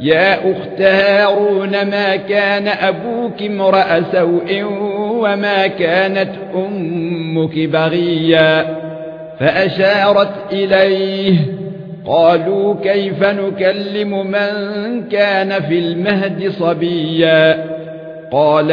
يا أخت هارون ما كان أبوك امرأ سوء وما كانت أمك بغيا؟ فأشارت إليه قالوا كيف نكلم من كان في المهد صبيا؟ قال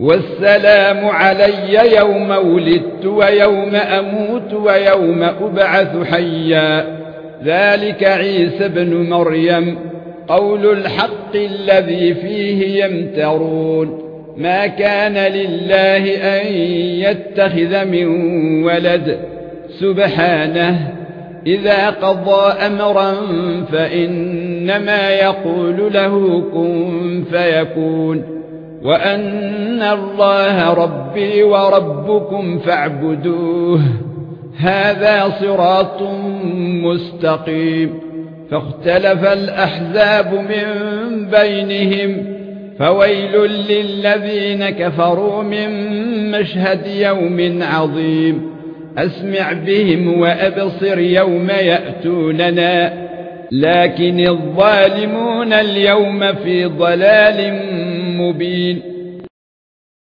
والسلام علي يوم ولدت ويوم أموت ويوم أبعث حيا. ذلك عيسى ابن مريم قول الحق الذي فيه يمترون. ما كان لله أن يتخذ من ولد. سبحانه إذا قضى أمرا فإنما يقول له كن فيكون. وأن الله ربي وربكم فاعبدوه. هذا صراط مستقيم. فاختلف الأحزاب من بينهم فويل للذين كفروا من مشهد يوم عظيم. أسمع بهم وأبصر يوم يأتوننا. لكن الظالمون اليوم في ضلال مبين